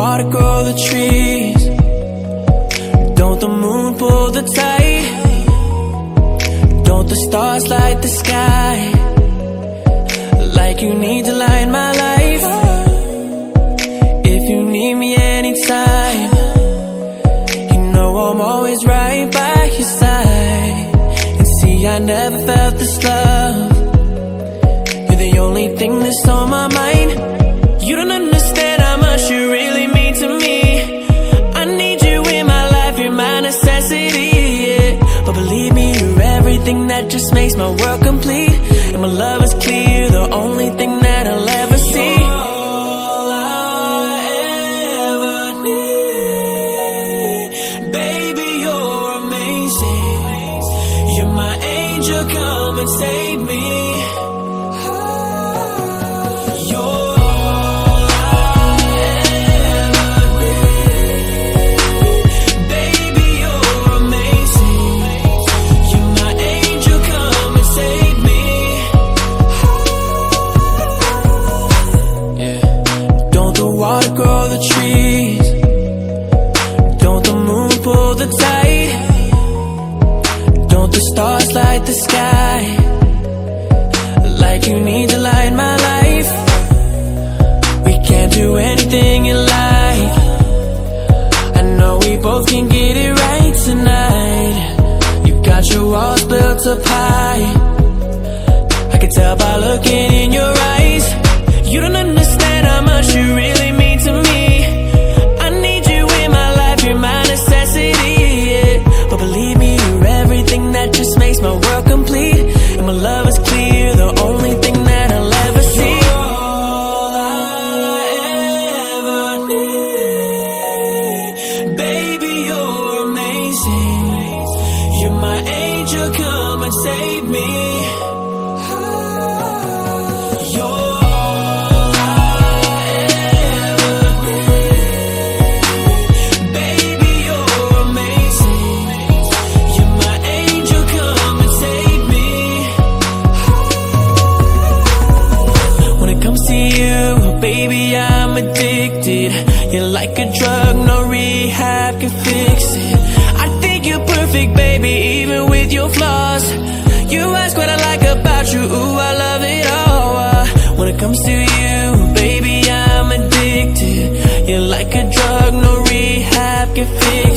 water grow the trees? Don't the moon pull the tide? Don't the stars light the sky? Like you need to light my life. If you need me anytime, you know I'm always right by your side. And see, I never felt this love. You're the only thing that's on my mind. You don't understand you're that just makes my world complete. And my love is clear, the only thing that I'll ever see. All I ever need. Baby, you're amazing. You're my angel, come and save me. You're Don't the stars light the sky? Like you need to light my life. We can't do anything you like. I know we both can get it right tonight. You got your walls built up high. I can tell by looking in your eyes. You don't understand how much you my world complete. And my love is clear, the only thing that I'll ever see. You're All I ever need. Baby, you're amazing. You're my angel, come and save me. Baby, I'm addicted. You're like a drug, no rehab can fix it. I think you're perfect, baby, even with your flaws. You ask what I like about you, ooh, I love it all. Uh, when it comes to you, baby, I'm addicted. You're like a drug, no rehab can fix